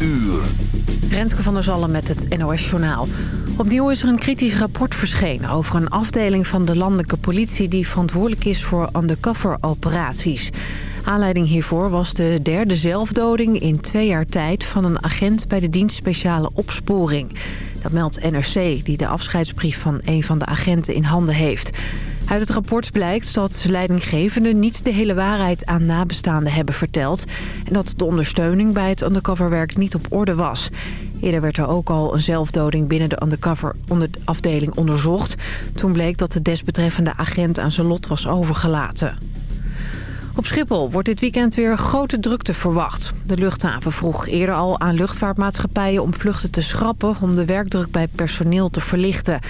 uur. Renske van der Zallen met het NOS-journaal. Opnieuw is er een kritisch rapport verschenen over een afdeling van de landelijke politie... die verantwoordelijk is voor undercover-operaties. Aanleiding hiervoor was de derde zelfdoding in twee jaar tijd... van een agent bij de dienst Speciale Opsporing. Dat meldt NRC, die de afscheidsbrief van een van de agenten in handen heeft... Uit het rapport blijkt dat leidinggevenden niet de hele waarheid aan nabestaanden hebben verteld... en dat de ondersteuning bij het undercoverwerk niet op orde was. Eerder werd er ook al een zelfdoding binnen de undercover afdeling onderzocht. Toen bleek dat de desbetreffende agent aan zijn lot was overgelaten. Op Schiphol wordt dit weekend weer grote drukte verwacht. De luchthaven vroeg eerder al aan luchtvaartmaatschappijen om vluchten te schrappen... om de werkdruk bij personeel te verlichten.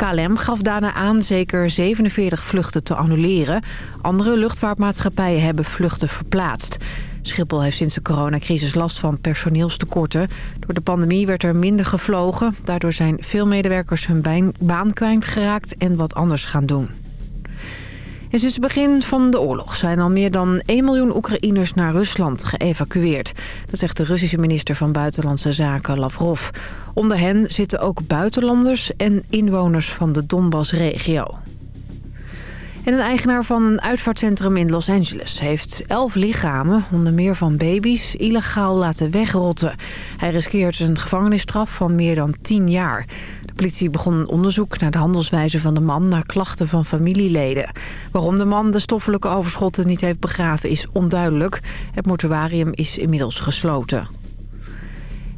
KLM gaf daarna aan zeker 47 vluchten te annuleren. Andere luchtvaartmaatschappijen hebben vluchten verplaatst. Schiphol heeft sinds de coronacrisis last van personeelstekorten. Door de pandemie werd er minder gevlogen. Daardoor zijn veel medewerkers hun baan kwijtgeraakt en wat anders gaan doen. En sinds het begin van de oorlog zijn al meer dan 1 miljoen Oekraïners naar Rusland geëvacueerd. Dat zegt de Russische minister van Buitenlandse Zaken Lavrov. Onder hen zitten ook buitenlanders en inwoners van de Donbass-regio. En een eigenaar van een uitvaartcentrum in Los Angeles heeft elf lichamen, onder meer van baby's, illegaal laten wegrotten. Hij riskeert een gevangenisstraf van meer dan 10 jaar. Politie begon een onderzoek naar de handelswijze van de man naar klachten van familieleden. Waarom de man de stoffelijke overschotten niet heeft begraven is onduidelijk. Het mortuarium is inmiddels gesloten.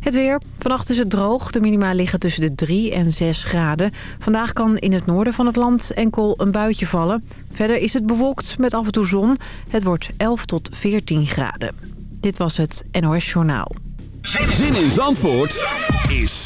Het weer. Vannacht is het droog. De minima liggen tussen de 3 en 6 graden. Vandaag kan in het noorden van het land enkel een buitje vallen. Verder is het bewolkt met af en toe zon. Het wordt 11 tot 14 graden. Dit was het NOS Journaal. Zin in Zandvoort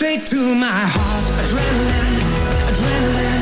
straight to my heart. Adrenaline, adrenaline.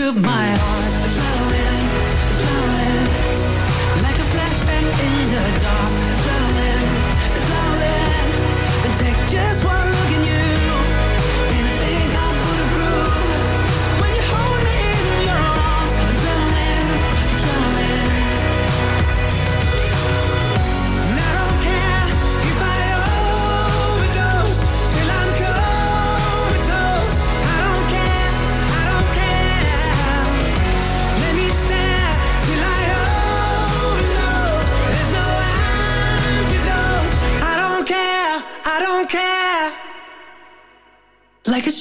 to my heart. Adrenaline, adrenaline Like a flashback in the dark. Adrenaline, adrenaline take just one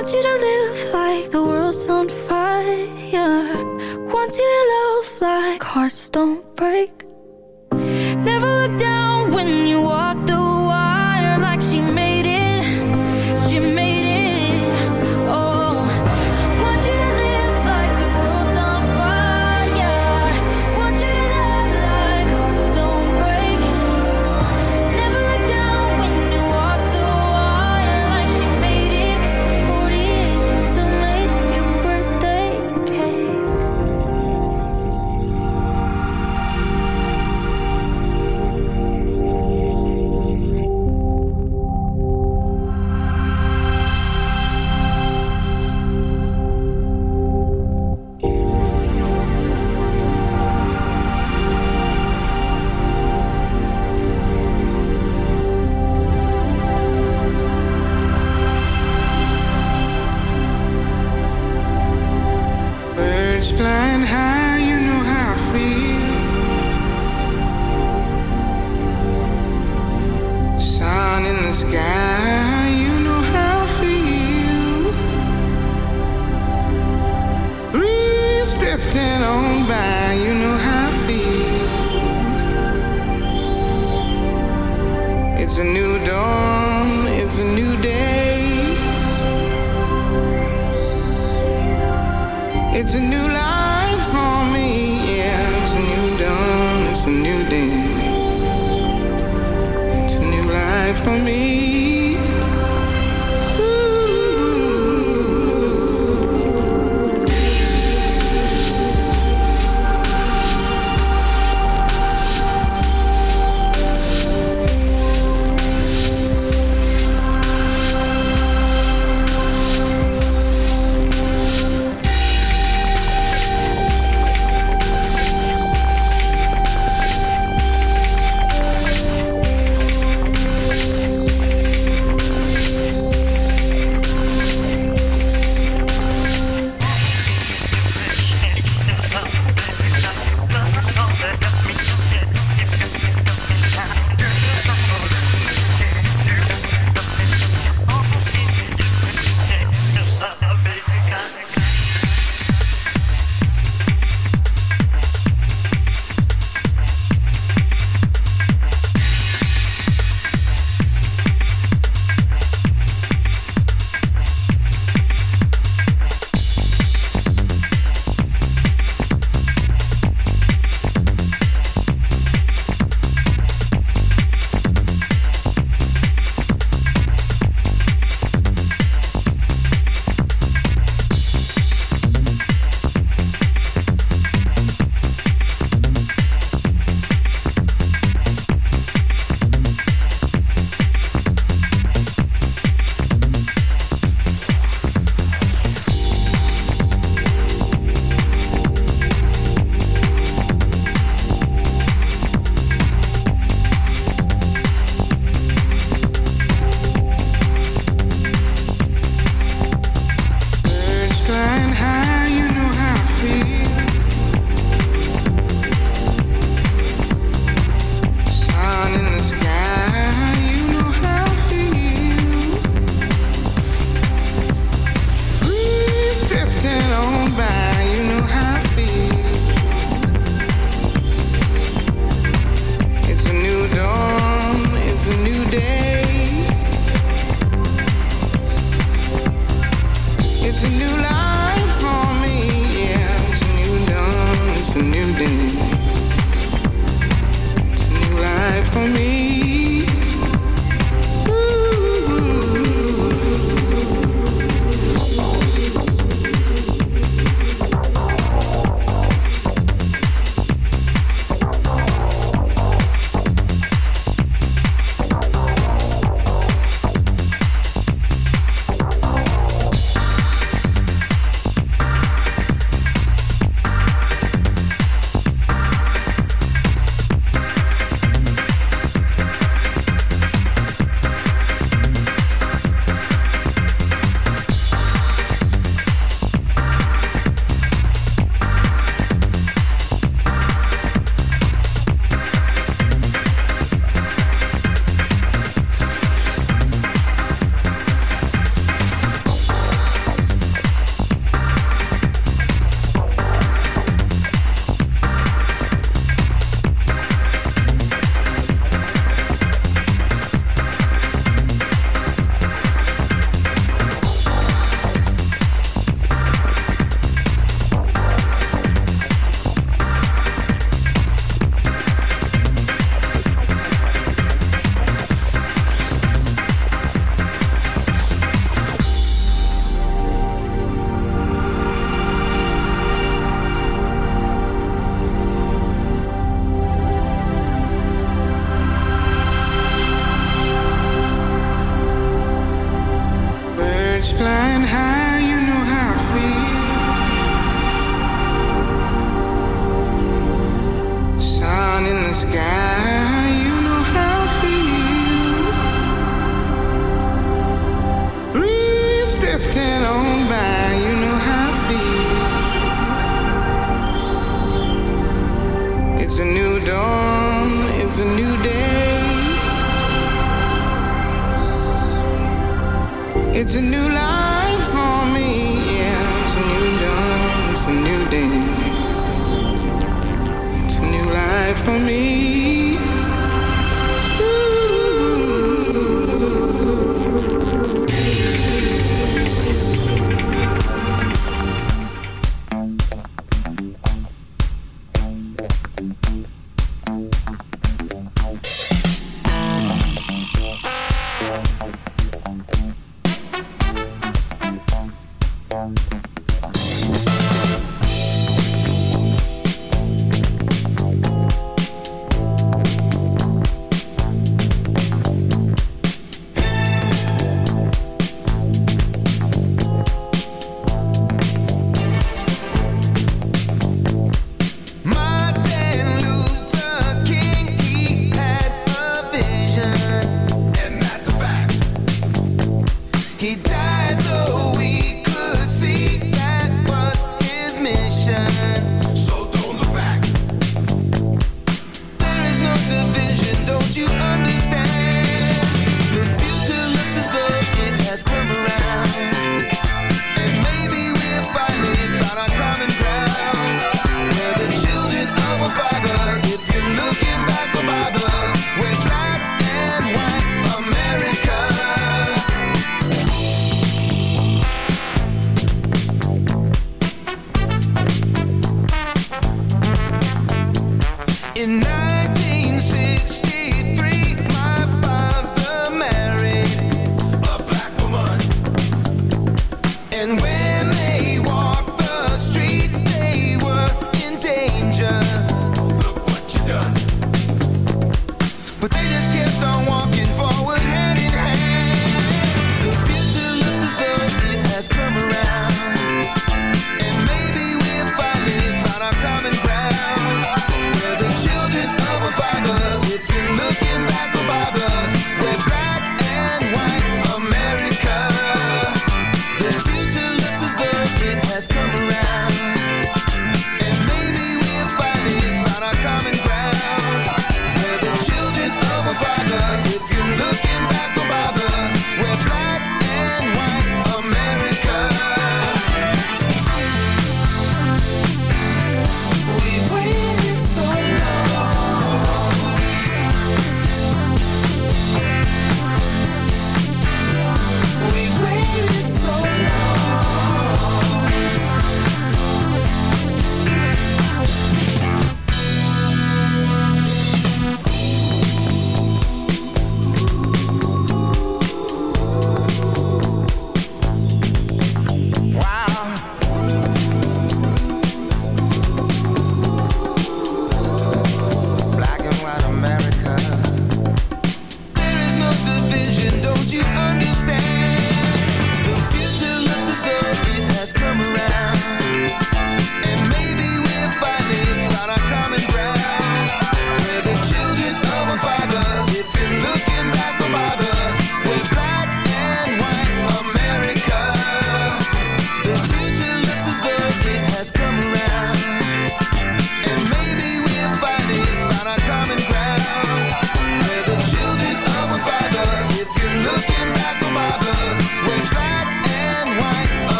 want you to live like the world's on fire. Want you to love like hearts don't break.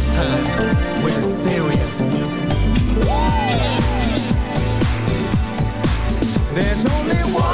this time we're serious. There's only one.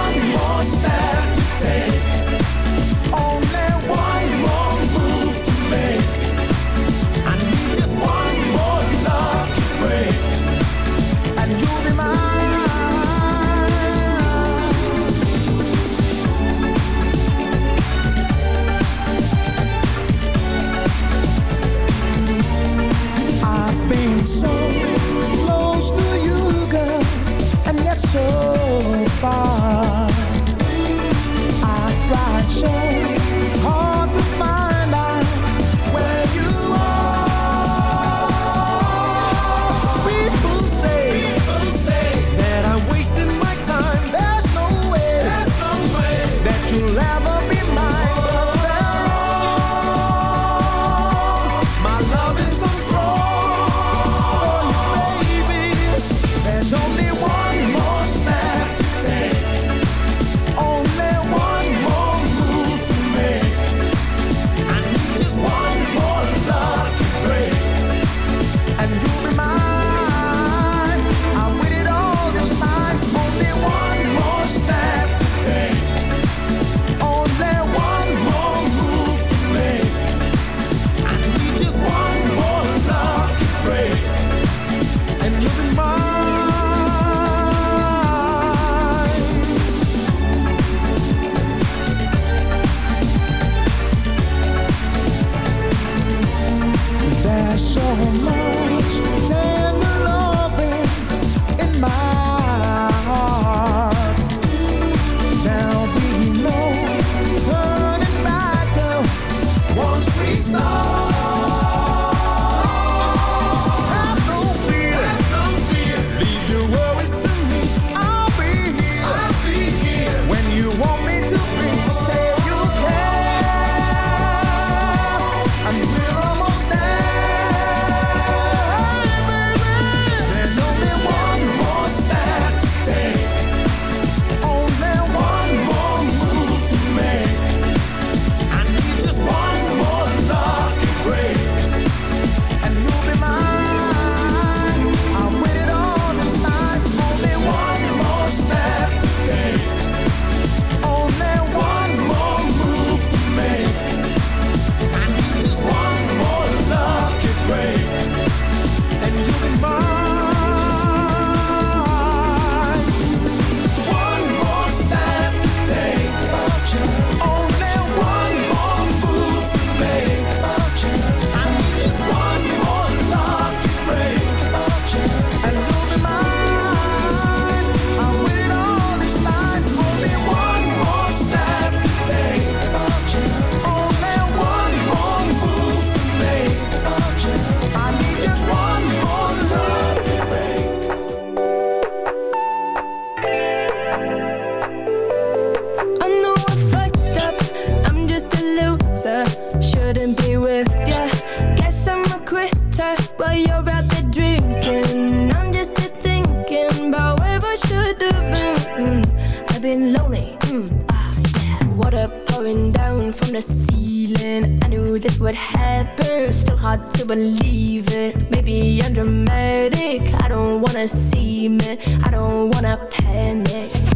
believe it. Maybe I'm dramatic I don't wanna see it. I don't wanna panic.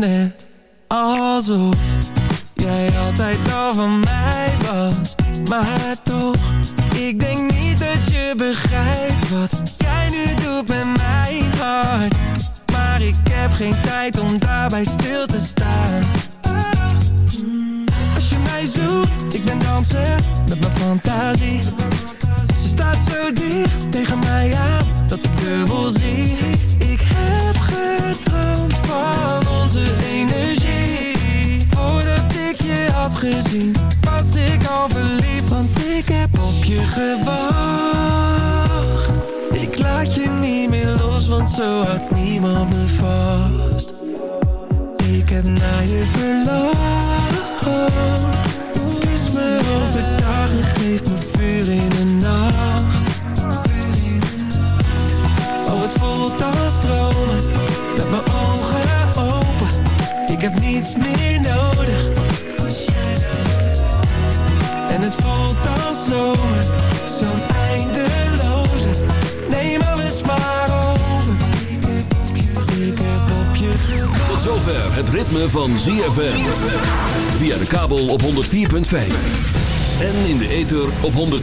net alsof